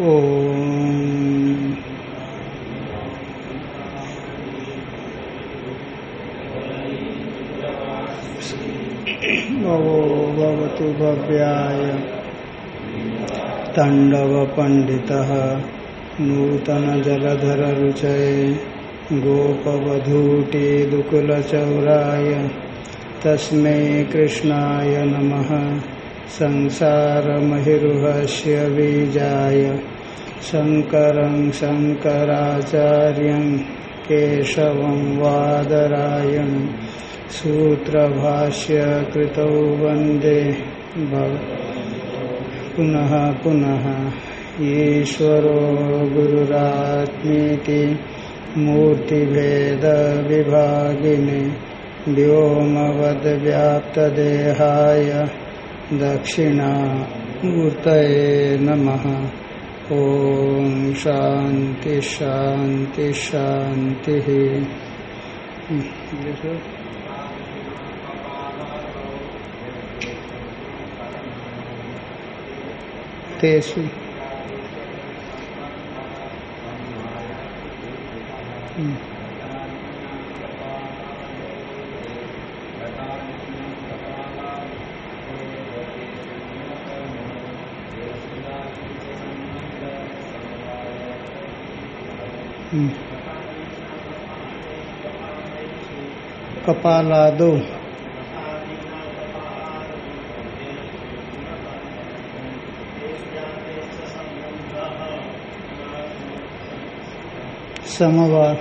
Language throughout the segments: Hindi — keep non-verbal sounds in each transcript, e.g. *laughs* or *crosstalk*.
ॐ भवो भवतु भव्याय। ताण्डवपण्डितः नूतनजलधररुचये तस्मै कृष्णाय नमः। संसारमहिरुहस्य बीजाय शङ्करं शङ्कराचार्यं केशवं वादरायण सूत्रभाष्य कृतौ वंदे पुनः पुनः ईश्वरो गुरुरात्मीति मूर्तिभेदविभागिने व्योमवद्व्याप्तदेहाय दक्षिणामूर्तये नमः। ॐ शान्ति शान्ति शान्तिः। तेषु कपालादो। समवाद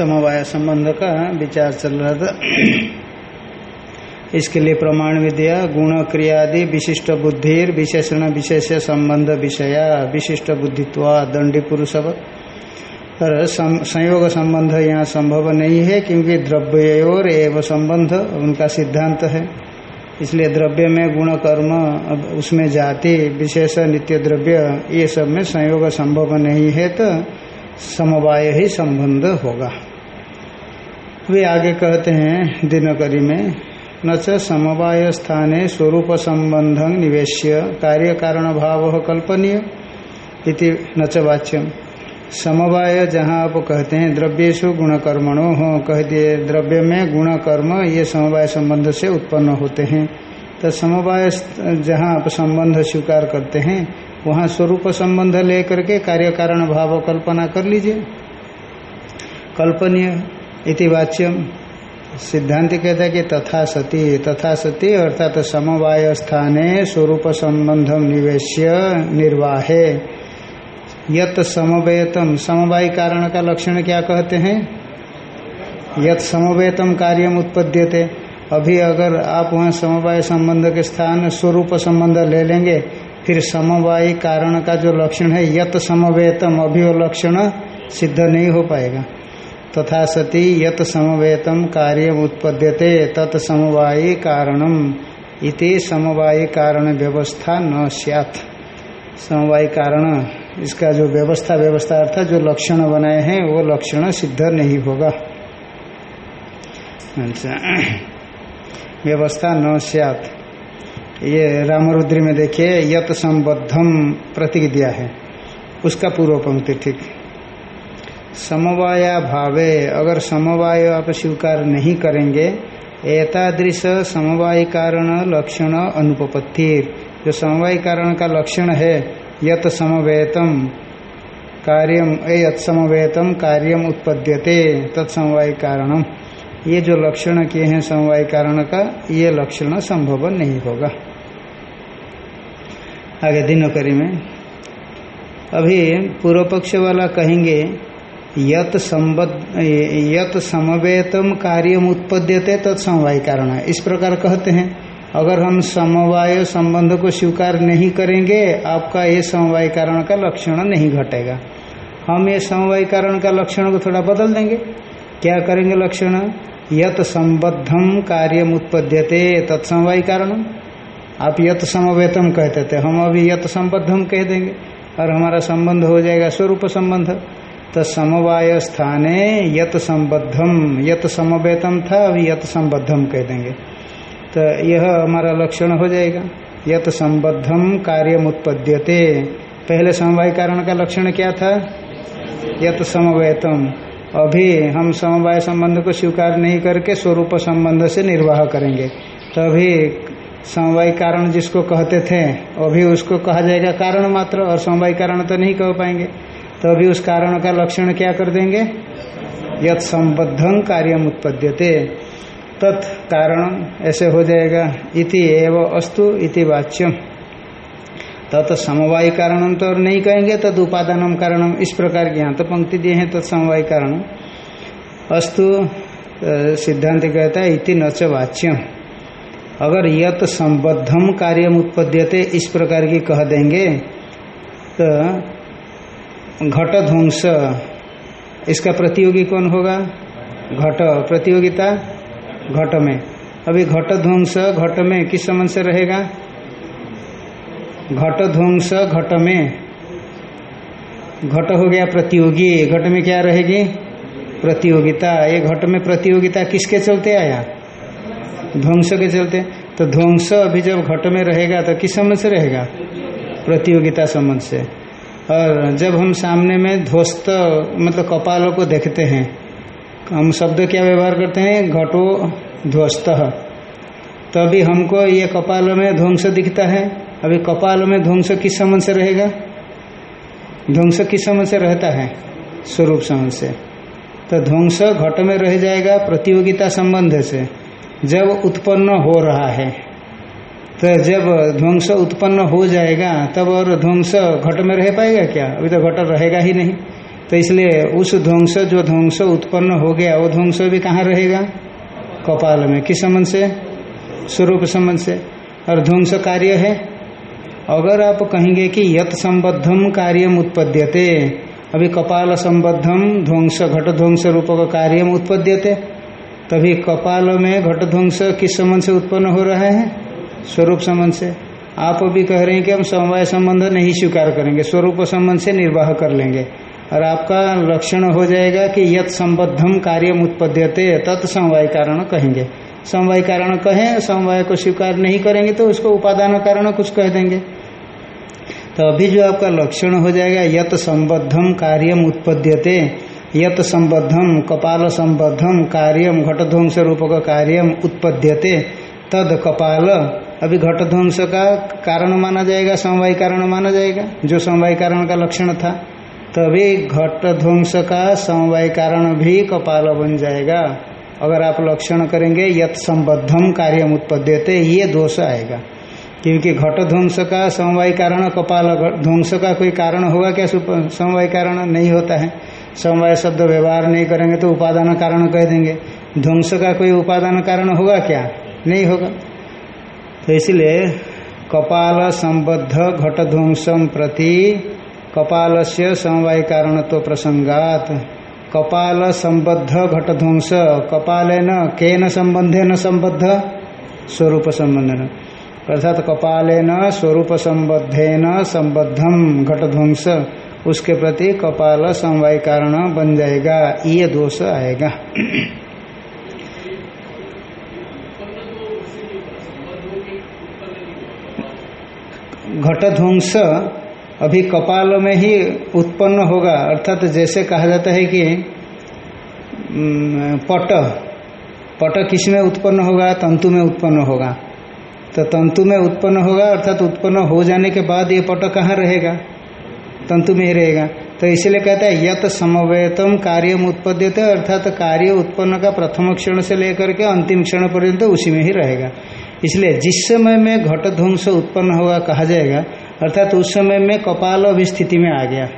समवाय संबंध का विचार चल रहा था। इसके लिए प्रमाण विद्या, गुण क्रियादि, विशिष्ट बुद्धि विशेषण, विशेष संबंध विषया, विशिष्ट बुद्धित्वा दंडी पुरुष पर संयोग संबंध यहाँ संभव नहीं है क्योंकि द्रव्य और एवं संबंध उनका सिद्धांत है। इसलिए द्रव्य में गुण, कर्म उसमें जाति, विशेष, नित्य द्रव्य, ये सब में संयोग संभव नहीं है तो समवाय ही संबंध होगा। वे आगे कहते हैं, दिनकरी में, न समवाय स्थाने स्वरूप संबंधं निवेश्य कार्य कारण भाव कल्पनीय इति न च वाच्यम। समवाय जहाँ आप कहते हैं द्रव्येशु गुण कर्मणो हो, कह दिए द्रव्य में गुण कर्म ये समवाय संबंध से उत्पन्न होते हैं। तो समवाय जहाँ आप संबंध स्वीकार करते हैं, वहाँ स्वरूप संबंध लेकर के कार्य कारण भाव कल्पना कर लीजिए। कल्पनीय इति वाच्यम। सिद्धांत कहता है कि तथा सती तथा सती अर्थात तो समवाय स्थाने स्वरूप संबंधम निवेश्य निर्वाहे। यत समवेतम समवाय कारण का लक्षण क्या कहते हैं? यत समवेतम कार्यम उत्पद्यते। अभी अगर आप वहाँ समवाय संबंध के स्थान, स्वरूप संबंध ले लेंगे, फिर समवाय कारण का जो लक्षण है, यत समवेतम अभी वो लक्षण सिद्ध नहीं हो पाएगा। तथा सती यत समवेतम कार्य उत्पद्यते, तत् समवायी कारणम इति समवायी कारण व्यवस्था न सैत समवायी कारण, इसका जो व्यवस्था व्यवस्था अर्थात जो लक्षण बनाए हैं, वो लक्षण सिद्ध नहीं होगा। अच्छा। व्यवस्था न सियात। ये रामरुद्री में देखिए, यत संबद्धम प्रतीक दिया है। उसका पूर्व पंक्ति, ठीक। समवाया भावे, अगर समवाय आप स्वीकार नहीं करेंगे, एतादृश समवाय कारण लक्षण अनुपत्ति जो समवाय कारण का लक्षण है, यत समवेतम कार्यम यत समवेतम कार्यम उत्पद्यते तत्समवाय कारणम। ये जो लक्षण किए हैं समवाय कारण का, ये लक्षण संभव नहीं होगा। आगे दिनोकरी में। अभी पूर्व पक्ष वाला कहेंगे यत समवेतम कार्यम उत्पद्यते तत्समवाय कारण है। इस प्रकार कहते हैं, अगर हम समवाय संबंध को स्वीकार नहीं करेंगे, आपका ये समवाय कारण का लक्षण नहीं घटेगा। हम ये समवाय कारण का लक्षण को थोड़ा बदल देंगे। क्या करेंगे लक्षण? यत संबद्धम कार्यम उत्पद्यते तत्समवाय कारण। आप यत समवेतम कहते थे, हम अभी यत संबद्धम कह देंगे। और हमारा संबंध हो जाएगा स्वरूप संबंध। तो समवाय स्थाने यत संबद्धम यत समवेतम था, अभी यत संबद्धम कह देंगे। तो यह हमारा लक्षण हो जाएगा। यत संबद्धम कार्यम उत्पद्यते पहले समवाय कारण का लक्षण क्या था? यत समवेतम अभी हम समवाय संबंध को स्वीकार नहीं करके स्वरूप संबंध से निर्वाह करेंगे। तभी समवाय कारण जिसको कहते थे, अभी उसको कहा जाएगा कारण मात्र, और समवाय कारण तो नहीं कह पाएँगे। तो अभी उस कारण का लक्षण क्या कर देंगे? यत संबद्धं कार्यम उत्पद्यते। तत्कारण ऐसे हो जाएगा। इति एव अस्तु, इति वाच्यम। तत् समवाय कारणम तो और नहीं कहेंगे तद उपादानम कारणम इस प्रकार के यहाँ तो पंक्ति दिए हैं तत्समवाय कारण। अस्तु सिद्धांत कहता है, इति नच वाच्यम। अगर यत संबद्धम कार्यम उत्पद्यते, इस प्रकार की कह देंगे तो घट ध्वंस इसका प्रतियोगी कौन होगा? घट। प्रतियोगिता? घट में। अभी घट ध्वंस घट में किस संबंध से रहेगा? घट ध्वंस घट में। घट हो गया प्रतियोगी। घट में क्या रहेगी? प्रतियोगिता। ये घट में प्रतियोगिता किसके चलते आया? ध्वंस के चलते। तो ध्वंस अभी जब घट में रहेगा तो किस संबंध से रहेगा? प्रतियोगिता संबंध से। और जब हम सामने में ध्वस्त मतलब कपालों को देखते हैं, हम शब्द क्या व्यवहार करते हैं? घटो ध्वस्त। तभी हमको ये कपालों में ध्वंस दिखता है। अभी कपालों में ध्वंस किस समझ से रहेगा? ध्वंस किस समझ से रहता है? स्वरूप समझ से। तो ध्वंस घट में रह जाएगा प्रतियोगिता संबंध से। जब उत्पन्न हो रहा है तो जब ध्वंस उत्पन्न हो जाएगा, तब और ध्वंस घट में रह पाएगा क्या? अभी तो घट रहेगा ही नहीं। तो इसलिए उस ध्वंस, जो ध्वंस उत्पन्न हो गया, वो ध्वंस भी कहाँ रहेगा? कपाल में। किस संबंध से? स्वरूप संबंध से। और ध्वंस कार्य है। अगर आप कहेंगे कि यत संबद्धम कार्यम उत्पद्यते, अभी कपाल संबद्धम, ध्वंस घट ध्वंस रूप का कार्यम उत्पद्यते, तभी कपाल में घट ध्वंस किस संबंध से उत्पन्न हो रहा है? स्वरूप संबंध से। आप अभी कह रहे हैं कि हम समवाय संबंध नहीं स्वीकार करेंगे, स्वरूप संबंध से निर्वाह कर लेंगे। और आपका लक्षण हो जाएगा कि यत संबद्धम कार्य उत्पद्यते, तत् समवाय कारण कहेंगे। समवाय कारण कहें, समवाय को स्वीकार नहीं करेंगे तो उसको उपादान कारण कुछ कह देंगे। तो अभी जो आपका लक्षण हो जाएगा, यत संबद्धम कार्यम उत्पद्यते, यत संबद्धम कपाल संबद्धम कार्यम घटध्वंस रूप का कार्यम उत्पद्यते, तद कपाल अभी घटध्वंस का कारण माना जाएगा, समवाय कारण माना जाएगा, जो समवाय कारण का लक्षण था। तभी घट ध्वंस का समवाय कारण भी कपाल बन जाएगा। अगर आप लक्षण करेंगे, यत संबद्धम कार्य उत्पद्यते, ये दोष आएगा। क्योंकि घट ध्वंस का समवाय कारण, कपाल ध्वंस का कोई कारण होगा क्या? समवाय कारण नहीं होता है। समवाय शब्द व्यवहार नहीं करेंगे तो उपादान कारण कह देंगे। ध्वंस का कोई उपादान कारण होगा क्या? नहीं होगा। तो इसलिए कपाल संबद्ध घट ध्वंसम प्रति कपाल से समवाय कारण तो प्रसंगात। कपाल संबद्ध घटध्वंस कपाल न के न संबंधे न संबद्ध? स्वरूप संबंधन अर्थात कपाल न स्वरूप संबद्धे न संबद्धम घट ध्वंस उसके प्रति कपाल समवाय कारण बन जाएगा, ये दोष आएगा। घट ध्वंस अभी कपाल में ही उत्पन्न होगा। अर्थात तो जैसे कहा जाता है कि पट पट किसमें उत्पन्न होगा? तंतु में उत्पन्न होगा। तो तंतु में उत्पन्न होगा, अर्थात उत्पन्न हो जाने के बाद ये पट कहाँ रहेगा? तंतु में ही रहेगा। तो इसलिए कहता है, यत समवेतम कार्य उत्पद्यते, अर्थात कार्य उत्पन्न का प्रथम क्षण से लेकर के अंतिम क्षण पर्यंत उसी में ही रहेगा। इसलिए जिस समय में घट ध्वंस उत्पन्न होगा कहा जाएगा, अर्थात तो उस समय में कपाल अभी स्थिति में आ गया।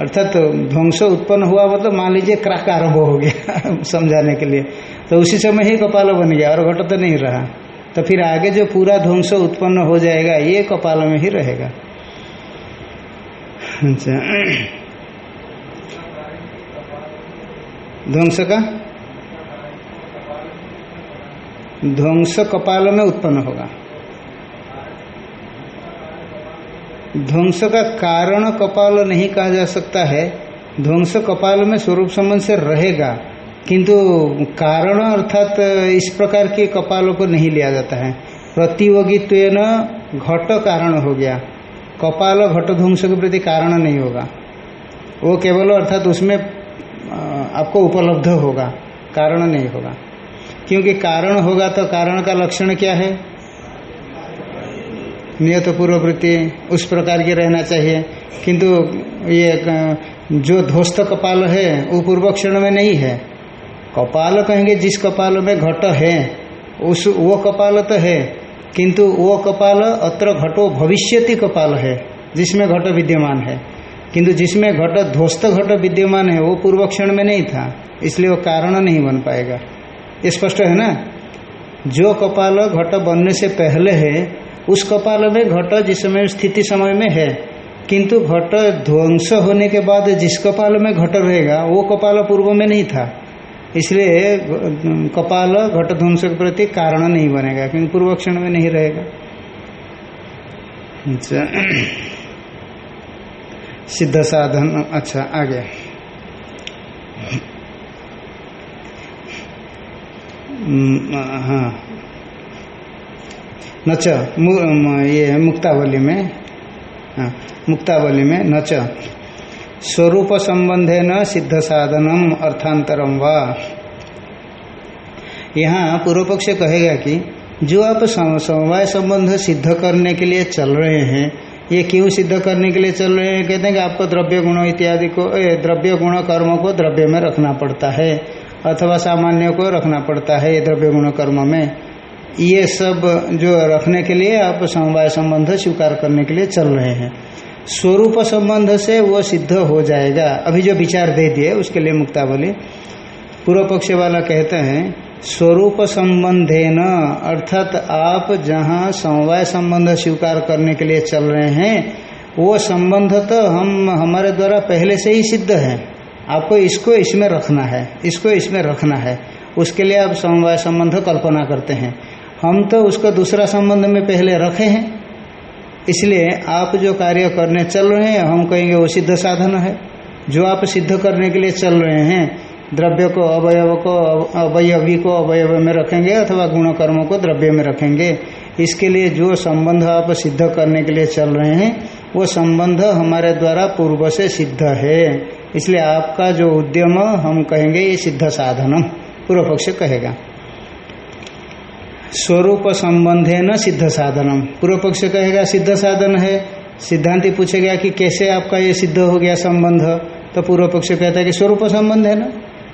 अर्थात तो ध्वंस उत्पन्न हुआ मतलब मान लीजिए क्राक आरंभ हो गया *laughs* समझाने के लिए। तो उसी समय ही कपाल बन गया और घट तो नहीं रहा। तो फिर आगे जो पूरा ध्वंस उत्पन्न हो जाएगा, ये कपाल में ही रहेगा। अच्छा। *clears throat* ध्वंस का? ध्वंस कपाल में उत्पन्न होगा। ध्वंस का कारण कपाल नहीं कहा जा सकता है। ध्वंस कपाल में स्वरूप संबंध से रहेगा, किंतु कारण अर्थात इस प्रकार के कपालों को नहीं लिया जाता है। प्रतियोगित्व घट कारण हो गया। कपाल घट ध्वंस के प्रति कारण नहीं होगा। वो केवल अर्थात उसमें आपको उपलब्ध होगा, कारण नहीं होगा। क्योंकि कारण होगा तो कारण का लक्षण क्या है? नियत पूर्ववृत्ति उस प्रकार की रहना चाहिए। किंतु ये जो ध्वस्त कपाल है, वो पूर्व क्षण में नहीं है। कपाल कहेंगे, जिस कपाल में घट है, उस, वो कपाल तो है। किंतु वो कपाल अत्र घटो भविष्यति कपाल है, जिसमें घट विद्यमान है। किंतु जिसमें घट ध्वस्त घट विद्यमान है, वो पूर्व क्षण में नहीं था। इसलिए वो कारण नहीं बन पाएगा। ये स्पष्ट है ना? जो कपाल घट बनने से पहले है, उस कपाल में घट जिस समय स्थिति समय में है, किंतु घट ध्वंस होने के बाद जिस कपाल में घट रहेगा, वो कपाल पूर्व में नहीं था। इसलिए कपाल घट ध्वंस के प्रति कारण नहीं बनेगा, क्योंकि पूर्व क्षण में नहीं रहेगा। अच्छा। सिद्ध साधन अच्छा आगे। हाँ। नच मु, ये मुक्तावली में। हाँ मुक्तावली में नच। स्वरूप संबंधे न सिद्ध साधनम अर्थांतरम वा। यहाँ पूर्व पक्ष कहेगा कि जो आप समवाय संबंध सिद्ध करने के लिए चल रहे हैं ये क्यों सिद्ध करने के लिए चल रहे हैं? कहते हैं कि आपको द्रव्य गुण इत्यादि को द्रव्य गुण कर्म को द्रव्य में रखना पड़ता है। अथवा सामान्य को रखना पड़ता है द्रव्य गुण कर्म में। ये सब जो रखने के लिए आप समवाय संबंध स्वीकार करने के लिए चल रहे हैं। स्वरूप संबंध से वो सिद्ध हो जाएगा। अभी जो विचार दे दिए, उसके लिए मुक्तावली। पूर्व पक्ष वाला कहते हैं, स्वरूप संबंधे न अर्थात आप जहाँ समवाय संबंध स्वीकार करने के लिए चल रहे हैं, वो संबंध तो हम, हमारे द्वारा पहले से ही सिद्ध है। आपको इसको इसमें रखना है, इसको इसमें रखना है। उसके लिए आप समवाय संबंध कल्पना करते हैं। हम तो उसको दूसरा संबंध में पहले रखे हैं। इसलिए आप जो कार्य करने चल रहे हैं, हम कहेंगे वो सिद्ध साधन है। जो आप सिद्ध करने के लिए चल रहे हैं, द्रव्य को अवयव को अवयवी को अवयव में रखेंगे अथवा गुण कर्मों को द्रव्य में रखेंगे। इसके लिए जो संबंध आप सिद्ध करने के लिए चल रहे हैं, वो संबंध हमारे द्वारा पूर्व से सिद्ध है। इसलिए आपका जो उद्यम हम कहेंगे ये सिद्ध साधनम। पूर्व पक्ष कहेगा। स्वरूप संबंध है न सिद्ध साधनम। पूर्व पक्ष कहेगा सिद्ध साधन है। सिद्धांति पूछेगा कि कैसे आपका ये सिद्ध हो गया संबंध? तो पूर्व पक्ष कहता है कि स्वरूप संबंध है ना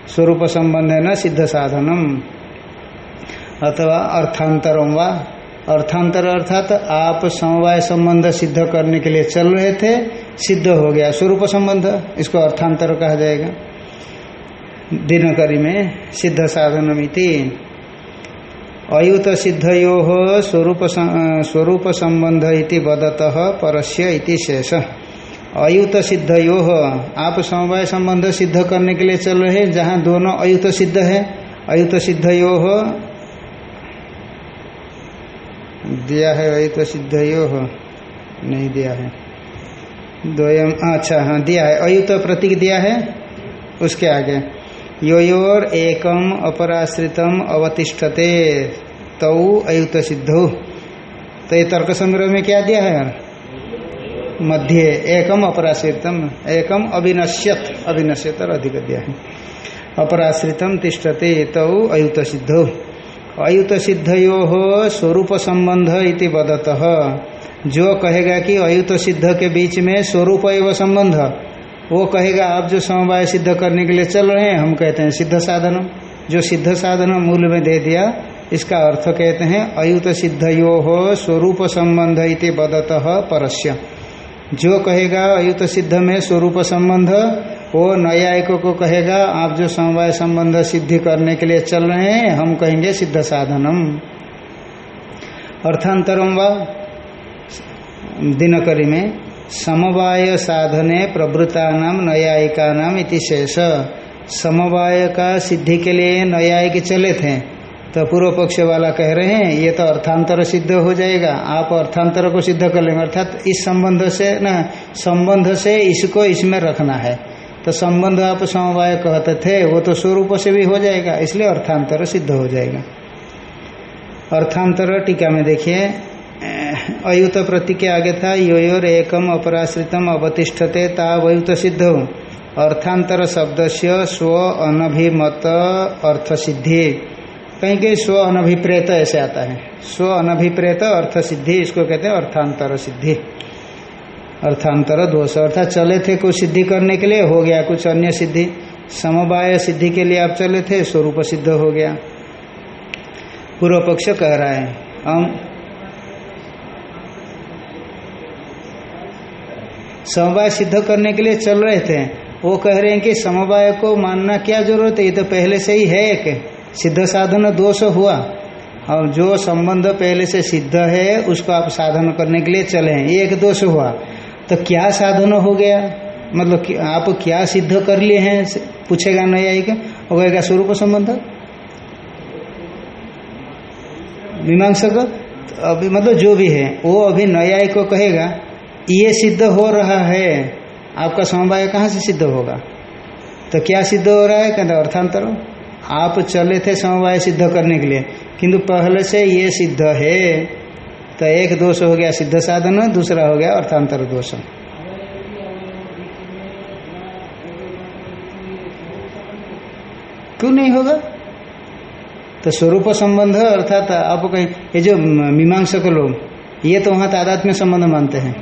स्वरूप संबंध है न सिद्ध साधनम। अथवा अर्थांतरम वा अर्थांतर अर्थात आप समवाय संबंध सिद्ध करने के लिए चल रहे थे, सिद्ध हो गया, स्वरूप संबंध, इसको अर्थांतर कहा जाएगा। दिनकरी में सिद्ध साधनमिति। अयुत सिद्ध सिद्धयो स्वरूप स्वरूप संबंध इति बदत परस्य इति शेष। अयुत सिद्ध सिद्धयो, आप समवाय संबंध सिद्ध करने के लिए चल रहे, जहाँ दोनों अयुत सिद्ध है। अयुत सिद्ध सिद्धयो दिया है, वही तो सिद्ध यो हो। नहीं दिया है। द्वयम अच्छा हाँ दिया है। अयुत प्रतीक दिया है, उसके आगे। योर एकम अपराश्रितम अवतिष्ठते, तौ अयुत सिद्धौ। तो ये तर्क संग्रह में क्या दिया है? मध्य, एकम अपराश्रितम, एकम अविनश्यत अविनश्यत और अधिक दिया है। अपराश्रितम तिष्ठते, तौ अयुत सिद्धौ। अयुत सिद्धयो स्वरूप संबंध इति बदत जो कहेगा कि अयुत सिद्ध के बीच में स्वरूप एवं संबंध, वो कहेगा, आप जो समवाय सिद्ध करने के लिए चल रहे हैं, हम कहते हैं सिद्ध साधन। जो सिद्ध साधन मूल में दे दिया, इसका अर्थ कहते हैं अयुत सिद्धयो हो स्वरूप संबंध इति बदत परस्य। जो कहेगा अयुत सिद्ध में स्वरूप संबंध वो न्यायिकों को कहेगा, आप जो समवाय संबंध सिद्धि करने के लिए चल रहे हैं, हम कहेंगे सिद्ध साधनम। अर्थांतरम व, दिनकरी में, समवाय साधने प्रवृत्ता नाम न्यायिका नाम इति शेष। समवाय का सिद्धि के लिए न्यायिक चले थे तो पूर्व पक्ष वाला कह रहे हैं, ये तो अर्थांतर सिद्ध हो जाएगा, आप अर्थांतर को सिद्ध कर लेंगे, अर्थात इस संबंध से ना, संबंध से इसको इसमें रखना है। तो संबंध आप समवाय कहते थे, वो तो स्वरूप से भी हो जाएगा, इसलिए अर्थांतर सिद्ध हो जाएगा। अर्थांतर टीका में देखिए अयुत प्रति के आगे था योर एकम अपराश्रितम अवतिष्ठते तावयुत सिद्ध अर्थांतर शब्द से स्व अनभिमत अर्थ सिद्धि कहीं कहीं स्व अनभिप्रेत ऐसे आता है। स्व अनभिप्रेत अर्थ सिद्धि इसको कहते हैं अर्थांतर सिद्धि। अर्थांतर दोष अर्थात चले थे कुछ सिद्धि करने के लिए, हो गया कुछ अन्य सिद्धि। समवाय सिद्धि के लिए आप चले थे, स्वरूप सिद्ध हो गया। पूर्व पक्ष कह रहा है, हम समवाय सिद्ध करने के लिए चल रहे थे। वो कह रहे हैं कि समवाय को मानना क्या ज़रूरत है? ये तो पहले से ही है एक। सिद्ध साधन दोष हुआ। और जो संबंध पहले से सिद्ध है, उसको आप साधन करने के लिए चले हैं। ये एक दोष हुआ। तो क्या साधन हो गया? मतलब आप क्या सिद्ध कर लिए हैं? पूछेगा न्यायिक हो गएगा स्वरूप संबंध? मीमांसक तो अभी मतलब जो भी है, वो अभी न्यायिक को कहेगा, ये सिद्ध हो रहा है। आपका समवाय कहाँ से सिद्ध होगा? तो क्या सिद्ध हो रहा है? कहते अर्थांतर, आप चले थे समवाय सिद्ध करने के लिए, किंतु पहले से ये सिद्ध है। तो एक दोष हो गया सिद्ध साधन, दूसरा हो गया अर्थांतर दोष। क्यों नहीं होगा? तो स्वरूप संबंध, अर्थात आप कहीं, ये जो मीमांसक लोग, ये तो वहाँ तादात में संबंध मानते हैं।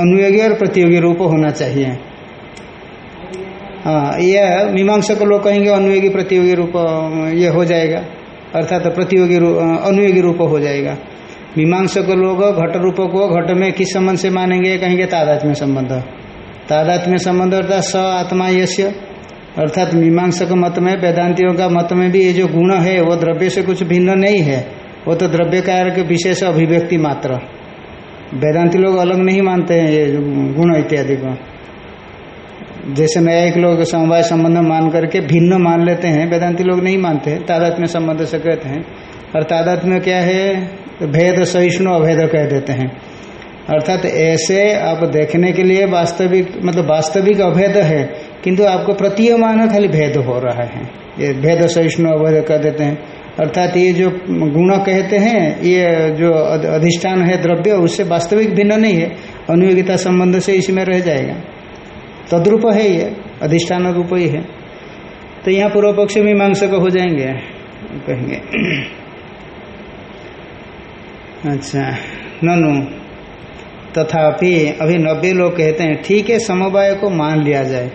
अनुयोगी और प्रतियोगी रूप होना चाहिए। हाँ यह मीमांसक लोग कहेंगे अनुयोगी, प्रतियोगी रूप, ये हो जाएगा। अर्थात तो प्रतियोगी अनुयोगी रूप हो जाएगा। मीमांसक लोग घट रूप को घट में किस संबंध से मानेंगे? कहेंगे तादात्म्य संबंध। तादात्म्य संबंध अर्थात स आत्मा यश्य अर्थात मीमांसक मत में, वेदांतियों का मत में भी ये जो गुण है, वो द्रव्य से कुछ भिन्न नहीं है। वो तो द्रव्य कार्य के विशेष अभिव्यक्ति मात्र। वेदांति लोग अलग नहीं मानते हैं ये गुण इत्यादि को। जैसे न्यायिक लोग समवाय संबंध मान करके भिन्न मान लेते हैं, वेदांति लोग नहीं मानते हैं तादात में संबंध से कहते हैं। और तादात्म्य क्या है? भेद सहिष्णु अभेद कह देते हैं। अर्थात ऐसे आप देखने के लिए वास्तविक मतलब वास्तविक अभेद है, किंतु आपको प्रतीयमान खाली भेद हो रहा है। ये भेद सहिष्णु अभेद कह देते हैं। अर्थात ये जो गुण कहते हैं, ये जो अधिष्ठान है द्रव्य, उससे वास्तविक भिन्न नहीं है। अनुयोगिता संबंध से इसमें रह जाएगा। तद्रूप है ये, अधिष्ठान रूप ही है। तो यहाँ पूर्व पक्ष मीमांसक हो जाएँगे, कहेंगे। अच्छा ननु, तथापि अभी नब्बे लोग कहते हैं, ठीक है, समवाय को मान लिया जाए।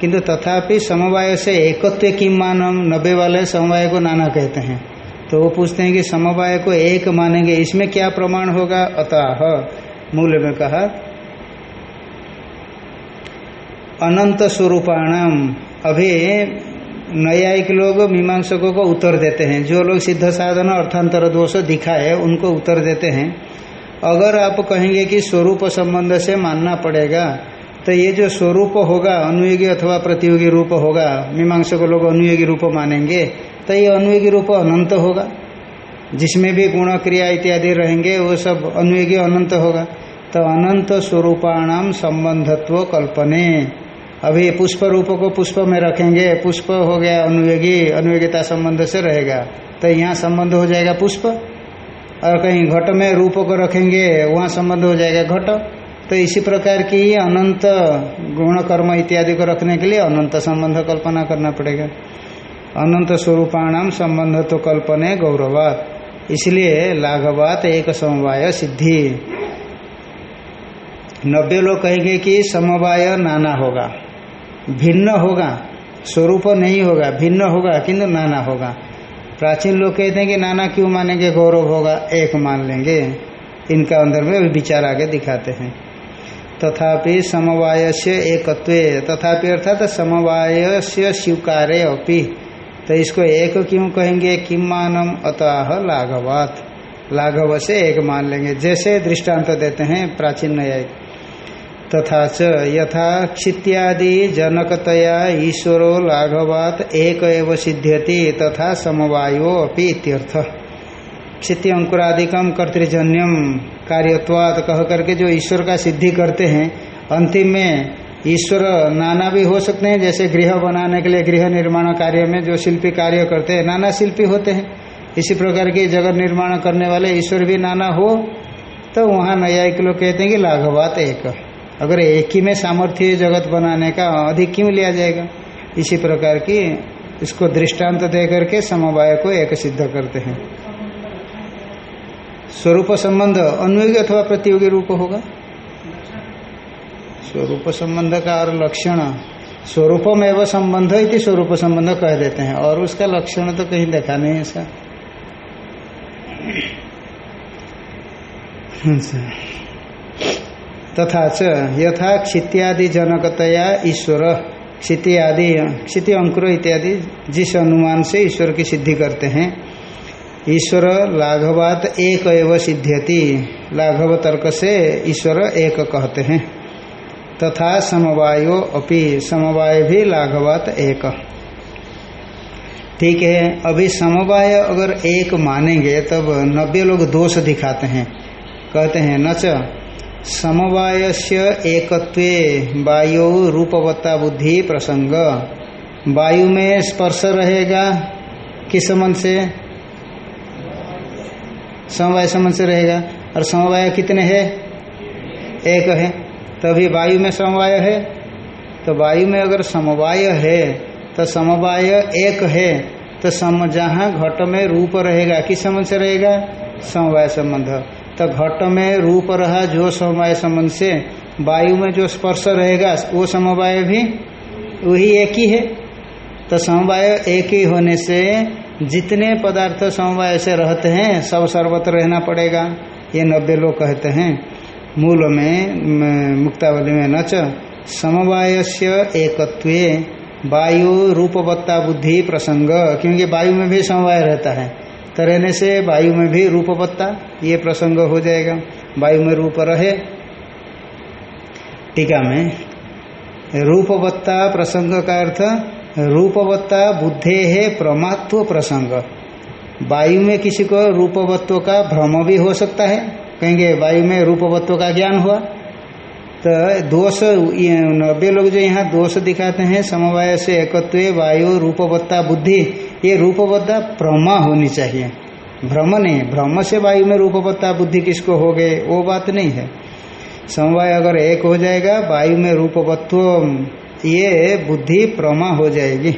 किंतु तथापि समवाय से एकत्व की मानम नब्बे वाले समवाय को नाना कहते हैं। तो वो पूछते हैं कि समवाय को एक मानेंगे, इसमें क्या प्रमाण होगा? अतः, मूल में कहा अनंत स्वरूपाणाम। अभी न्यायिक लोग मीमांसकों को उत्तर देते हैं। जो लोग सिद्ध साधन अर्थांतर दोष दिखाए, उनको उत्तर देते हैं। अगर आप कहेंगे कि स्वरूप संबंध से मानना पड़ेगा तो ये जो स्वरूप होगा, अनुयोगी अथवा प्रतियोगी रूप होगा, मीमांसक लोग अनुयोगी रूप मानेंगे तो ये अनुयोगी रूप अनंत होगा। जिसमें भी गुण, क्रिया इत्यादि रहेंगे, वो सब अनुयोगी अनंत होगा। तो अनंत स्वरूपाणाम संबंधत्व कल्पने। अभी पुष्प रूप को पुष्प में रखेंगे, पुष्प हो गया अनुयोगी अनुयोगिता संबंध से रहेगा। तो यहाँ संबंध हो जाएगा पुष्प, और कहीं घट में रूप को रखेंगे, वहाँ संबंध हो जाएगा घट। तो इसी प्रकार की अनंत गुण कर्म इत्यादि को रखने के लिए अनंत संबंध कल्पना करना पड़ेगा। अनंत स्वरूपाणाम संबंध तो कल्पने गौरवात। इसलिए लाघवात एक समवाय सिद्धि। नब्बे लोग कहेंगे कि समवाय नाना होगा। भिन्न होगा, स्वरूप नहीं होगा, भिन्न होगा किंतु नाना होगा। प्राचीन लोग कहते हैं कि नाना क्यों मानेंगे, गौरव होगा, एक मान लेंगे। इनका अंदर में विचार आगे दिखाते हैं। तथापि समवाय से एकत्व, तथापि अर्थात समवाय से स्वीकारे अपि। तो इसको एक क्यों कहेंगे? किम मानम अतः लाघवात। लाघव से एक मान लेंगे। जैसे दृष्टांत देते हैं प्राचीन न्यायिक तथा च यथा क्षित्यादि जनकतया ईश्वरो लाघवात एक एव सिद्ध्यति तथा समवायो अपि इत्यर्थ। क्षित्य अंकुरादिकम कर्तृजन्यम कार्यत्वात कह करके जो ईश्वर का सिद्धि करते हैं, अंतिम में ईश्वर नाना भी हो सकते हैं, जैसे गृह बनाने के लिए गृह निर्माण कार्य में जो शिल्पी कार्य करते हैं, नाना शिल्पी होते हैं। इसी प्रकार के जगत निर्माण करने वाले ईश्वर भी नाना हो तो वहाँ नया एक लोग कहते हैं कि लाघवात एक। अगर एक ही में सामर्थ्य जगत बनाने का, अधिक क्यों लिया जाएगा? इसी प्रकार की इसको दृष्टांत दे करके समवाय को एक सिद्ध करते हैं। स्वरूप संबंध अनुयोगी अथवा प्रतियोगी रूप होगा? स्वरूप संबंध का और लक्षण स्वरूपम एवं संबंध इति स्वरूप संबंध कह देते हैं। और उसका लक्षण तो कहीं देखा नहीं है ऐसा अच्छा तथा च यथा क्षित्यादि जनकतया ईश्वर क्षिति आदि क्षिति अंकुर इत्यादि जिस अनुमान से ईश्वर की सिद्धि करते हैं। ईश्वर लाघवात एक एव सिद्ध्यति, लाघव तर्क से ईश्वर एक कहते हैं। तथा समवायो अपि, समवाय भी लाघवात एक। ठीक है, अभी समवाय अगर एक मानेंगे, तब नब्बे लोग दोष दिखाते हैं। कहते हैं नच समवाय से एकत्व वायु रूपवत्ता बुद्धि प्रसंग। वायु में स्पर्श रहेगा किस संबंध से? समवाय संबंध से रहेगा। और समवाय कितने हैं? एक है। तभी वायु में समवाय है। तो वायु में अगर समवाय है तो समवाय एक है। तो सम जहाँ घट में रूप रहेगा, किस संबंध से रहेगा? समवाय संबंध। तो घट में रूप रहा जो समवाय संबंध से वायु में जो स्पर्श रहेगा, वो समवाय भी वही एक ही है। तो समवाय एक ही होने से जितने पदार्थ समवाय से रहते हैं, सब सर्वत्र रहना पड़ेगा। ये नब्बे लोग कहते हैं। मूल में मुक्तावली में नच समवाय से एकत्व वायु रूपवत्ता बुद्धि प्रसंग, क्योंकि वायु में भी समवाय रहता है। तो रहने से वायु में भी रूपवत्ता ये प्रसंग हो जाएगा। वायु में रूप रहे, टीका में रूपवत्ता प्रसंग का अर्थ रूपवत्ता बुद्धे है प्रमात्व प्रसंग। वायु में किसी को रूपवत्व का भ्रम भी हो सकता है। कहेंगे, वायु में रूपवत्व का ज्ञान हुआ। तो दोष नब्बे लोग जो यहाँ दोष दिखाते हैं, समवाय से एकत्व वायु रूपवत्ता बुद्धि। ये रूपवत्ता प्रमा होनी चाहिए। भ्रम नहीं भ्रम से वायु में रूपवत्ता बुद्धि किसको हो गए? वो बात नहीं है। समवाय अगर एक हो जाएगा, वायु में रूपवत्व ये बुद्धि प्रमा हो जाएगी।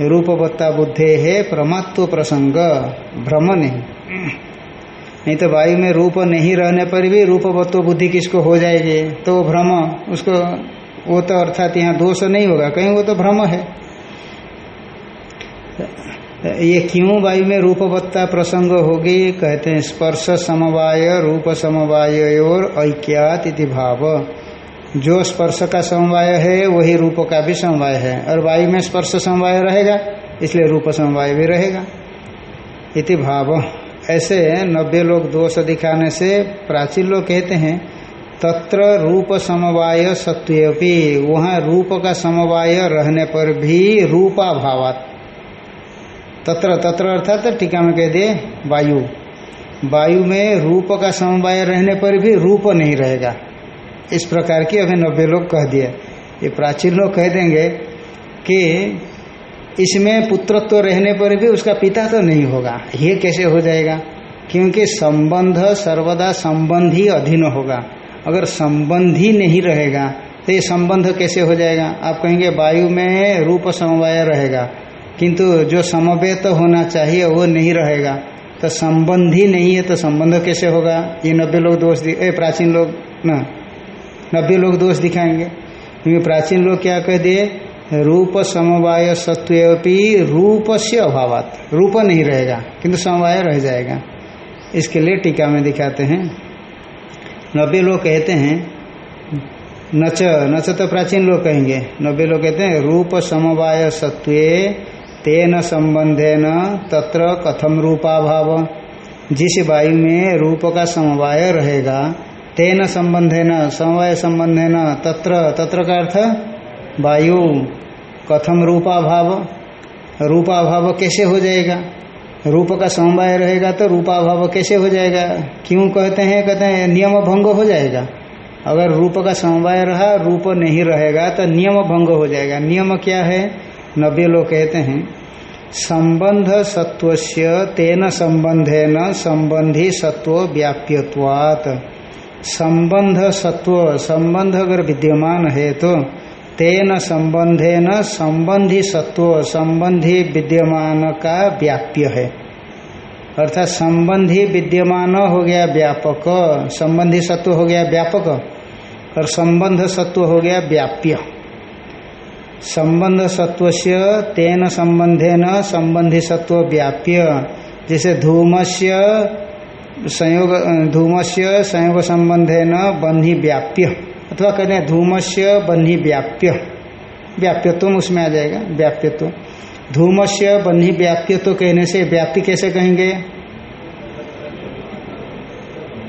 रूपवत्ता बुद्धि है प्रमात्व प्रसंग। भ्रम नहीं। नहीं तो वायु में रूप नहीं रहने पर भी रूपवत्व बुद्धि किसको हो जाएगी? तो भ्रम उसको, वो तो अर्थात यहाँ दोष नहीं होगा। कहीं वो तो भ्रम है। ये क्यों वायु में रूपवत्ता प्रसंग होगी कहते हैं, स्पर्श समवाय, रूप समवाय और ऐक्यात इति भाव। जो स्पर्श का समवाय है, वही रूप का भी समवाय है। और वायु में स्पर्श समवाय रहेगा, इसलिए रूप समवाय भी रहेगा। इति भाव। ऐसे नब्बे लोग दोष दिखाने से प्राचीन लोग कहते हैं, तत्र रूप समवाय सत्वी वहाँ रूप का समवाय रहने पर भी रूपाभावात। तत्र तत्र अर्थात टीका में कह दिए, वायु। वायु में रूप का समवाय रहने पर भी रूप नहीं रहेगा। इस प्रकार की अभी नब्बे लोग कह दिए। ये प्राचीन लोग कह देंगे कि इसमें पुत्रत्व रहने पर भी उसका पिता तो नहीं होगा। ये कैसे हो जाएगा? क्योंकि संबंध सर्वदा संबंधी अधीन होगा। अगर संबंधी नहीं रहेगा तो ये संबंध कैसे हो जाएगा? आप कहेंगे, वायु में रूप समवाय रहेगा। किंतु जो समवेत होना चाहिए, वो नहीं रहेगा। तो संबंध ही नहीं है तो संबंध कैसे होगा? ये नब्बे लोग दोष ए, प्राचीन लोग, ना, नब्बे लोग दोष दिखाएँगे। क्योंकि प्राचीन लोग क्या कह दिए? रूप समवाय सत्वी रूप से अभाव रूप नहीं रहेगा, किंतु समवाय रह जाएगा। इसके लिए टीका में दिखाते हैं। नब्बे लोग कहते हैं, नच नच तो प्राचीन लोग कहेंगे। नब्बे लोग कहते हैं, रूप समवाय सत्वे तेन संबंधे न तत्र कथम रूपाभाव? जिस वायु में रूप का समवाय रहेगा, तेन संबंधे न समवाय संबंधे न तत्र तत्र का अर्थ? वायु कथम रूपाभाव? रूपाभाव कैसे हो जाएगा? रूप का समवाय रहेगा तो रूपाभाव कैसे हो जाएगा? क्यों कहते हैं? कहते हैं, नियम भंग हो जाएगा। अगर रूप का समवाय रहा, रूप नहीं रहेगा तो नियम भंग हो जाएगा। नियम क्या है? नब्बे लोग कहते हैं, संबंध सत्व तेन संबंधे न संबंधी सत्व व्याप्यवात संबंध सत्व, संबंध अगर विद्यमान है तो तेन संबंधे न संबंधी सत्व, संबंधी विद्यमान का व्याप्य है। अर्थात संबंधी विद्यमान हो गया व्यापक, संबंधी सत्व हो गया व्यापक, और संबंध सत्व हो गया व्याप्य। संबंध सत्व से तेन संबंधे न संबंधी सत्व व्याप्य जैसे धूमस्य संयोग धूमस्य संयोग संबंधे न बंधी व्याप्य अथवा कहते हैं धूमस्य बन्ही व्याप्य व्याप्यत्व उसमें आ जाएगा, व्याप्यत्व। धूमस्य बन्ही व्याप्य तो कहने से व्याप्ति कैसे कहेंगे?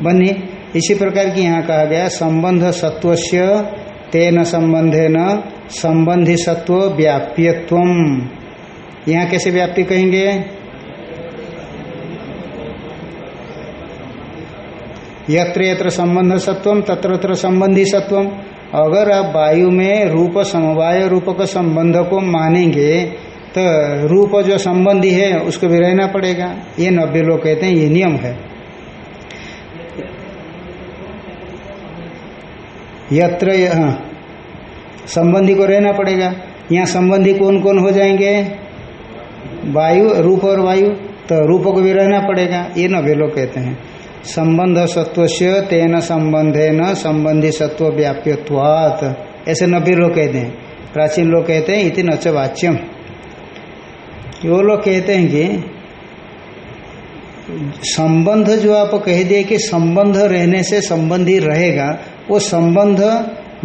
बन्ही इसी प्रकार की यहाँ कहा गया संबंध सत्वस्य तेन संबंधे न संबंधी सत्व व्याप्यत्व यहाँ कैसे व्याप्ति कहेंगे? यत्र यत्र संबंध सत्वम तत्र तत्र संबंधी सत्वम अगर आप वायु में रूप समवाय रूप का संबंध को मानेंगे तो रूप जो संबंधी है, उसको भी रहना पड़ेगा। ये नब्बे लोग कहते हैं, ये नियम है। यत्र हाँ। संबंधी को रहना पड़ेगा। यहाँ संबंधी कौन कौन हो जाएँगे? वायु, रूप और वायु। तो रूप को भी रहना पड़ेगा। ये नब्बे लोग कहते हैं। संबंध सत्व से तेन संबंधे न संबंधी सत्व व्याप्यवात ऐसे नब्बे लोग कहते हैं। प्राचीन लोग कहते हैं, इति नच वो लोग कहते हैं कि संबंध जो आप कह दिए कि संबंध रहने से संबंधी रहेगा वो संबंध,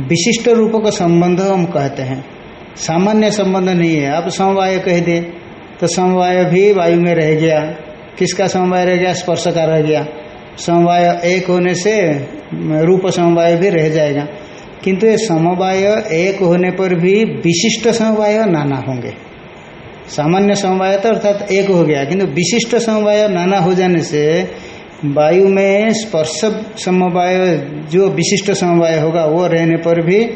विशिष्ट रूप का संबंध हम कहते हैं। सामान्य संबंध नहीं है। आप समवाय कह दिए तो समवाय भी वायु में रह गया। किसका समवाय रह गया? स्पर्श का रह गया। समवाय एक होने से रूप समवाय भी रह जाएगा। किंतु ये समवाय एक होने पर भी विशिष्ट समवाय नाना होंगे। सामान्य समवाय तो अर्थात एक हो गया, किंतु विशिष्ट समवाय नाना हो जाने से वायु में स्पर्श समवाय, जो विशिष्ट समवाय होगा, वो रहने पर भी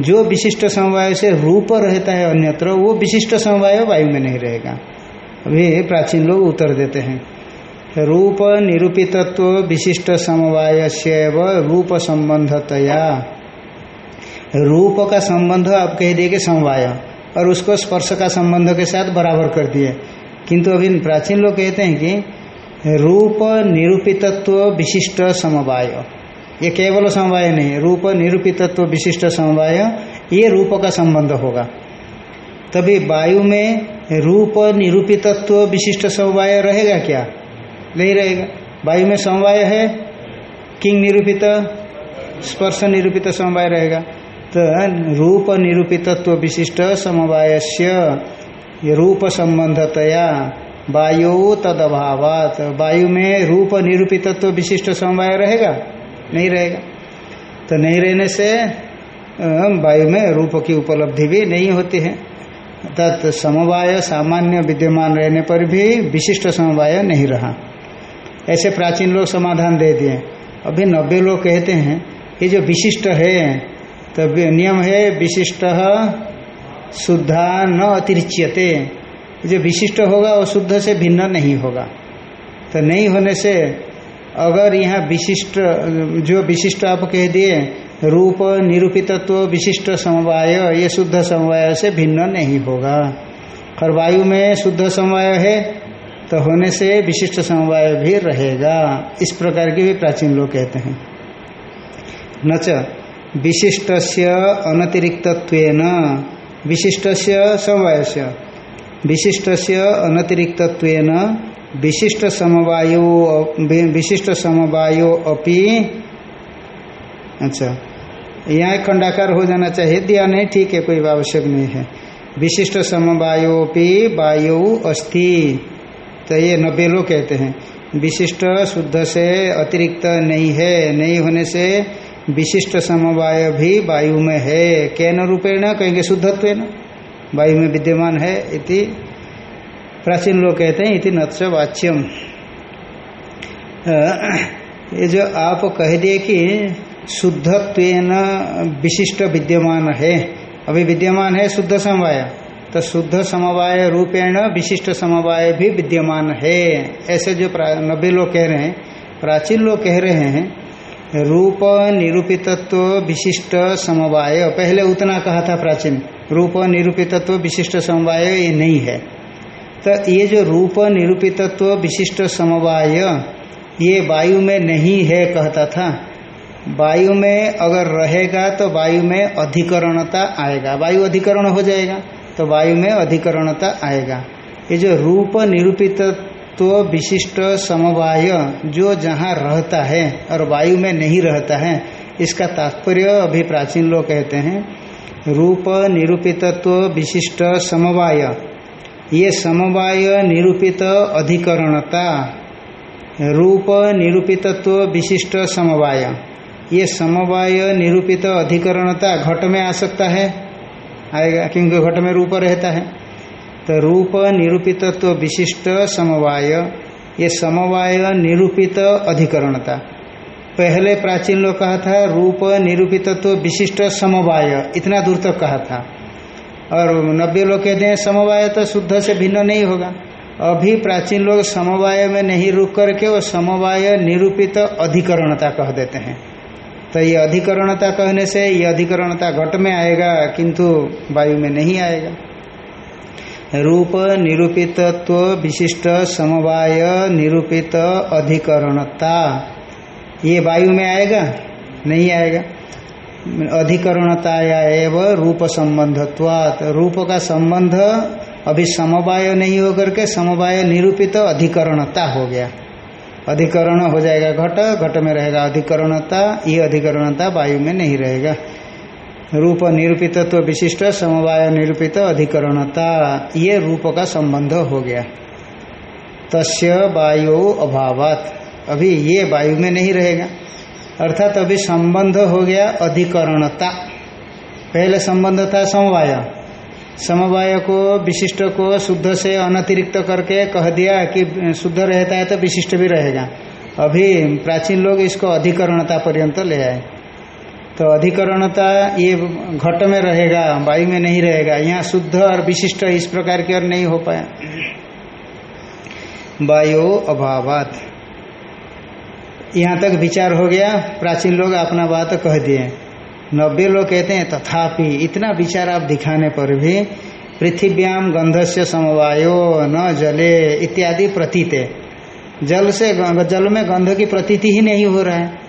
जो विशिष्ट समवाय से रूप रहता है अन्यत्र, वो विशिष्ट समवाय वायु में नहीं रहेगा। अभी प्राचीन लोग उत्तर देते हैं। रूप निरूपितत्व विशिष्ट समवाय से रूप संबंधतया। रूप का संबंध आप कह दिए कि समवाय, और उसको स्पर्श का संबंध के साथ बराबर कर दिए। किंतु अभी प्राचीन लोग कहते हैं कि रूप निरूपितत्व विशिष्ट समवाय। ये केवल समवाय नहीं, रूप निरूपितत्व विशिष्ट समवाय, ये रूप का संबंध होगा। तभी वायु में रूप निरूपितत्व विशिष्ट समवाय रहेगा क्या? नहीं रहेगा। वायु में समवाय है, किंग निरूपित, स्पर्श निरूपित समवाय रहेगा। तो रूप निरूपितत्व विशिष्ट समवाय से रूप संबंधतया वायु तद अभावात वायु में रूप निरूपितत्व विशिष्ट समवाय रहेगा? नहीं रहेगा। तो नहीं रहने से वायु में रूप की उपलब्धि भी नहीं होती है। अर्थात समवाय सामान्य विद्यमान रहने पर भी विशिष्ट समवाय नहीं रहा। ऐसे प्राचीन लोग समाधान दे दिए। अभी नब्बे लोग कहते हैं, ये जो विशिष्ट है तो नियम है, विशिष्ट शुद्धा न अतिरिच्यते। जो विशिष्ट होगा वो शुद्ध से भिन्न नहीं होगा। तो नहीं होने से अगर यहाँ विशिष्ट, जो विशिष्ट आप कह दिए, रूप, निरूपितत्व, विशिष्ट समवाय, ये शुद्ध समवाय से भिन्न नहीं होगा। और वायु में शुद्ध समवाय है तो होने से विशिष्ट समवाय भी रहेगा। इस प्रकार के भी प्राचीन लोग कहते हैं। नच विशिष्ट से अनतिरिक्तत्व विशिष्ट से समवाय से विशिष्ट से अनतिरिक्त विशिष्ट समवायो विशिष्ट समवायो अपि अच्छा यहाँ खंडाकार हो जाना चाहिए, दिया नहीं, ठीक है, कोई आवश्यक नहीं है। विशिष्ट समवायोपि वायु अस्थि तो ये नब्बे लोग कहते हैं। विशिष्ट शुद्ध से अतिरिक्त नहीं है, नहीं होने से विशिष्ट समवाय भी वायु में है। कैन रूपेण, कहेंगे शुद्धत्व वायु में विद्यमान है इति प्राचीन लोग कहते हैं, इति नत्स वाच्यम। ये जो आप कह दिए कि शुद्धत्व विशिष्ट विद्यमान है, अभी विद्यमान है शुद्ध समवाय तो शुद्ध समवाय रूपेण विशिष्ट समवाय भी विद्यमान है। ऐसे जो नब्बे लोग कह रहे हैं, प्राचीन लोग कह रहे हैं, रूप निरूपितत्व विशिष्ट समवाय, पहले उतना कहा था प्राचीन। रूप निरूपितत्व विशिष्ट समवाय ये नहीं है। तो ये जो रूप निरूपितत्व विशिष्ट समवाय, ये वायु में नहीं है कहता था। वायु में अगर रहेगा तो वायु में अधिकरणता आएगा। वायु अधिकरण हो जाएगा तो वायु में अधिकरणता आएगा। ये जो रूप निरूपित तो विशिष्ट समवाय जो जहाँ रहता है और वायु में नहीं रहता है, इसका तात्पर्य अभी प्राचीन लोग कहते हैं रूप निरूपितत्व विशिष्ट समवाय। ये समवाय निरूपित अधिकरणता। रूप निरूपितत्व विशिष्ट समवाय। ये समवाय निरूपित अधिकरणता घट में आ सकता है। आएगा, क्योंकि घट में रूप रहता है। तो रूप निरूपितत्व विशिष्ट समवाय। ये समवाय निरूपित अधिकरणता। पहले प्राचीन लोग कहा था, रूप, निरूपितत्व, विशिष्ट, समवाय। इतना दूर तक कहा था। और नब्बे लोग कहते हैं, समवाय तो शुद्ध से भिन्न नहीं होगा। अभी प्राचीन लोग समवाय में नहीं रुक करके वो समवाय, निरूपित, अधिकरणता कह देते हैं। तो ये अधिकरणता कहने से ये अधिकरणता घट में आएगा, किंतु वायु में नहीं आएगा। रूप, निरूपितत्व, विशिष्ट, समवाय, निरूपित, अधिकरणता। ये वायु में आएगा, नहीं आएगा। अधिकरणताया एवं रूप संबंधत्वात। रूप का संबंध अभी समवाय नहीं होकर के समवाय निरूपित तो अधिकरणता हो गया। अधिकरण हो जाएगा घट घट में रहेगा अधिकरणता, ये अधिकरणता वायु में नहीं रहेगा। रूप निरूपित तो विशिष्ट, समवाय निरूपित तो अधिकरणता, ये रूप का संबंध हो गया। तस्य वायु अभावात। अभी ये वायु में नहीं रहेगा। अर्थात अभी संबंध हो गया अधिकरणता। पहले संबंध था समवाय। समवाय को विशिष्ट को शुद्ध से अनतिरिक्त करके कह दिया कि शुद्ध रहता है तो विशिष्ट भी रहेगा। अभी प्राचीन लोग इसको अधिकरणता पर्यंत ले आए। तो अधिकरणता ये घट में रहेगा, वायु में नहीं रहेगा। यहाँ शुद्ध और विशिष्ट इस प्रकार की और नहीं हो पाया। वायु अभावात। यहाँ तक विचार हो गया, प्राचीन लोग अपना बात कह दिए। नब्बे लोग कहते हैं, तथापि इतना विचार आप दिखाने पर भी पृथ्व्याम गंध से समवायो न जले इत्यादि प्रतीत जल से जल में गंध की प्रतीति ही नहीं हो रहा है।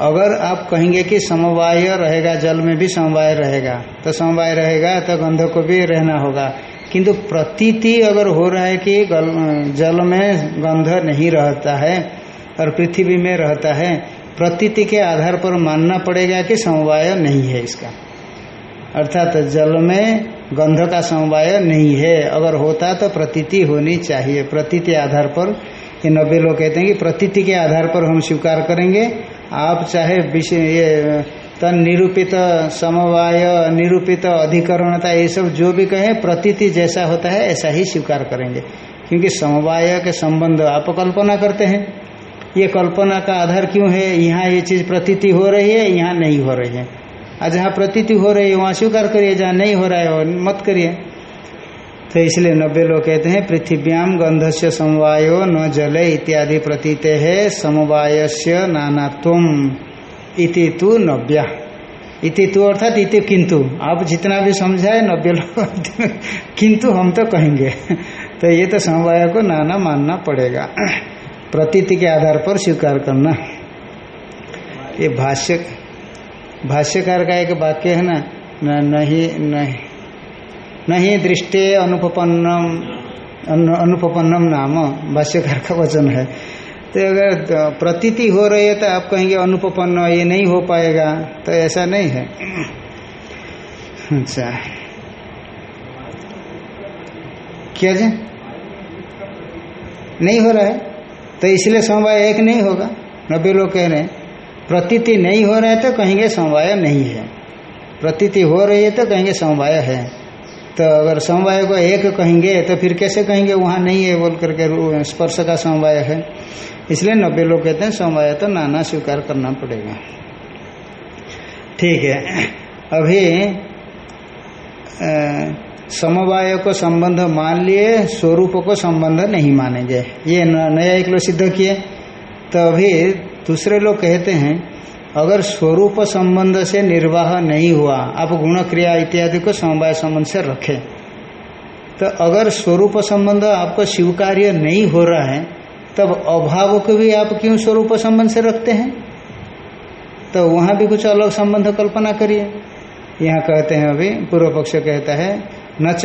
अगर आप कहेंगे कि समवाय रहेगा, जल में भी समवाय रहेगा तो समवाय रहेगा तो गंध को भी रहना होगा। किंतु प्रतीति अगर हो रहा है कि जल में गंध नहीं रहता है और पृथ्वी में रहता है, प्रतीति के आधार पर मानना पड़ेगा कि समवाय नहीं है इसका। अर्थात जल में गंध का समवाय नहीं है। अगर होता तो प्रतीति होनी चाहिए। प्रतीति आधार पर, ये नब्बे लोग कहते हैं कि प्रतीति के आधार पर हम स्वीकार करेंगे। आप चाहे विषय ये, तन निरूपित, समवाय, निरूपित, अधिकरणता, ये सब जो भी कहें, प्रतीति जैसा होता है, ऐसा ही स्वीकार करेंगे। क्योंकि समवाय के संबंध आप कल्पना करते हैं। ये कल्पना का आधार क्यों है? यहाँ ये चीज़ प्रतीति हो रही है, यहाँ नहीं हो रही है। और जहाँ प्रतीति हो रही है, वहाँ स्वीकार करिए, जहाँ नहीं हो रहा है मत करिए। तो इसलिए नब्बे लोग कहते हैं पृथ्व्याम गंध से समवायो न जले इत्यादि प्रतीत है समवाय से नानात्व इति तु नव्या। इति तु अर्थात इति किंतु आप जितना भी समझाए, नब्बे लोग *laughs* किंतु हम तो कहेंगे। *laughs* तो ये तो समवाय को नाना मानना पड़ेगा। *clears throat* प्रतीति के आधार पर स्वीकार करना ये भाष्य, भाष्यकार का एक वाक्य है ना नहीं नहीं नहीं दृष्टि अनुपन्नम अनुपन्नम नाम, भाष्यकार का वचन है। तो अगर प्रतीति हो रही है तो आप कहेंगे अनुपन्न ये नहीं हो पाएगा तो ऐसा नहीं है। अच्छा। क्या जी? नहीं हो रहा है? तो इसलिए समवाय एक नहीं होगा। नब्बे लोग कह रहे हैं, प्रतीति नहीं हो रहा है तो कहेंगे समवाय नहीं है। प्रतीति हो रही है तो कहेंगे समवाय है। तो अगर समवाय को एक कहेंगे तो फिर कैसे कहेंगे? वहाँ नहीं है बोल करके स्पर्श का समवाय है। इसलिए नब्बे लोग कहते हैं, समवाय तो नाना स्वीकार करना पड़ेगा। ठीक है। अभी समवाय को संबंध मान लिए स्वरूप को संबंध नहीं मानेंगे ये नया एक लोग सिद्ध किए। तो अभी दूसरे लोग कहते हैं, अगर स्वरूप संबंध से निर्वाह नहीं हुआ, आप गुण क्रिया इत्यादि को समवाय संबंध से रखें। तो अगर स्वरूप संबंध आपको स्वीकार्य नहीं हो रहा है, तब अभाव को भी आप क्यों स्वरूप संबंध से रखते हैं? तो वहाँ भी कुछ अलग संबंध कल्पना करिए। यहाँ कहते हैं अभी, पूर्व पक्ष कहता है नच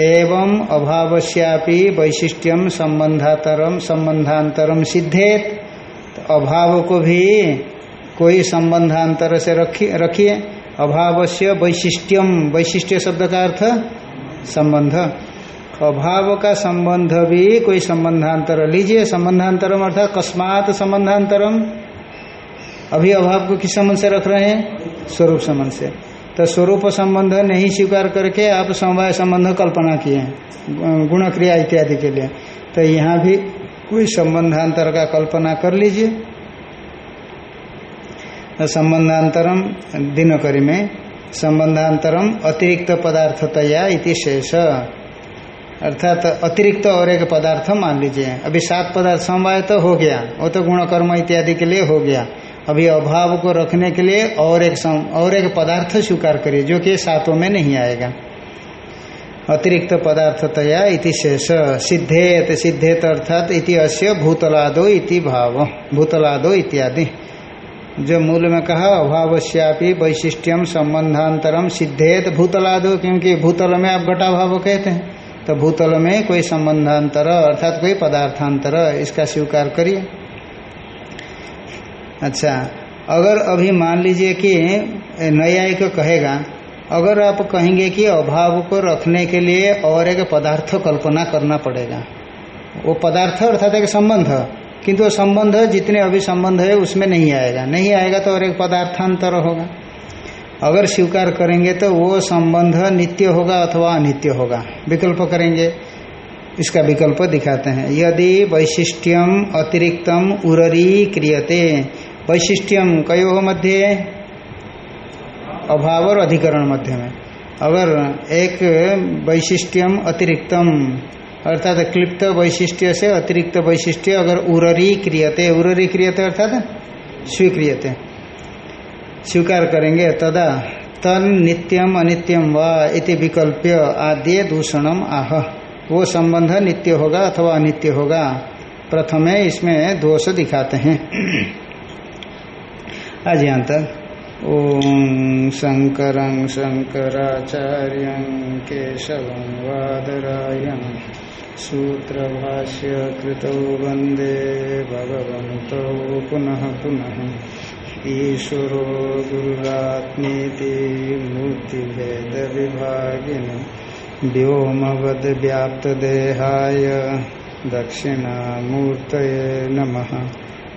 एवं अभावश्यापि वैशिष्ट्यम संबंधातरम संबंधांतरम सिद्धेत। तो अभाव को भी कोई संबंधांतर से रखिए रखिए। अभाव से वैशिष्ट्यम वैशिष्ट्य शब्द का अर्थ संबंध। अभाव का संबंध भी कोई संबंधांतर लीजिए संबंधांतरम अर्थात कस्मात संबंधांतरम अभी अभाव को किस संबंध से रख रहे हैं? स्वरूप संबंध से। तो स्वरूप संबंध नहीं स्वीकार करके आप समवाय संबंध कल्पना किए गुण क्रिया इत्यादि के लिए। तो यहाँ भी कोई संबंधांतर का कल्पना कर लीजिए। तो संबंधांतरम दिनकरी में, संबंधांतरम अतिरिक्त पदार्थतया इति शेष। अर्थात अतिरिक्त और एक पदार्थ मान लीजिए। अभी सात पदार्थ समवाय तो हो गया, वो तो गुण कर्म इत्यादि के लिए हो गया। अभी अभाव को रखने के लिए और एक सम, और एक पदार्थ स्वीकार करिए जो कि सातों में नहीं आएगा। अतिरिक्त पदार्थतया इति शेष सिद्धेत सिद्धेत अर्थात इति अस्य भूतलादो इति भाव भूतलादो इत्यादि। जो मूल में कहा अभावश्यापी वैशिष्ट्यम संबंधांतरम सिद्धेत भूतलादो क्योंकि भूतल में आप घटा भाव कहते हैं तो भूतल में कोई संबंधांतर अर्थात कोई पदार्थांतर इसका स्वीकार करिए। अच्छा अगर अभी मान लीजिए कि न्यायिक कहेगा, अगर आप कहेंगे कि अभाव को रखने के लिए और एक पदार्थ कल्पना करना पड़ेगा। वो पदार्थ अर्थात एक संबंध, किंतु वो संबंध जितने अभी संबंध है, उसमें नहीं आएगा। नहीं आएगा तो और एक पदार्थांतर होगा। अगर स्वीकार करेंगे तो वो संबंध नित्य होगा अथवा अनित्य होगा। विकल्प करेंगे। इसका विकल्प दिखाते हैं। यदि वैशिष्ट्यम अतिरिक्तम उररी क्रियते वैशिष्ट्यम कयो मध्य? अभाव और अधिकरण मध्य में। अगर एक वैशिष्ट्यम अतिरिक्तम, अर्थात क्लिप्त वैशिष्ट्य से अतिरिक्त वैशिष्ट्य अगर उररी क्रियते उररी क्रियते अर्थात स्वीक्रियते। स्वीकार करेंगे, तदा तन नित्यम अनित्यम व इति विकल्प्य आद्य दूषणम आह। वो संबंध नित्य होगा अथवा अनित्य होगा। प्रथमे इसमें दोष दिखाते हैं। आज यहाँ तक ॐ शङ्करं शङ्कराचार्यं केशवं वादरायण सूत्रभाष्यकृतौ वंदे भगवन्तौ पुनः पुनः। ईश्वर गुरुरात्मेति मूर्तिभेदविभागिनि। व्योमवद्व्याप्तदेहाय दक्षिणामूर्तये नमः।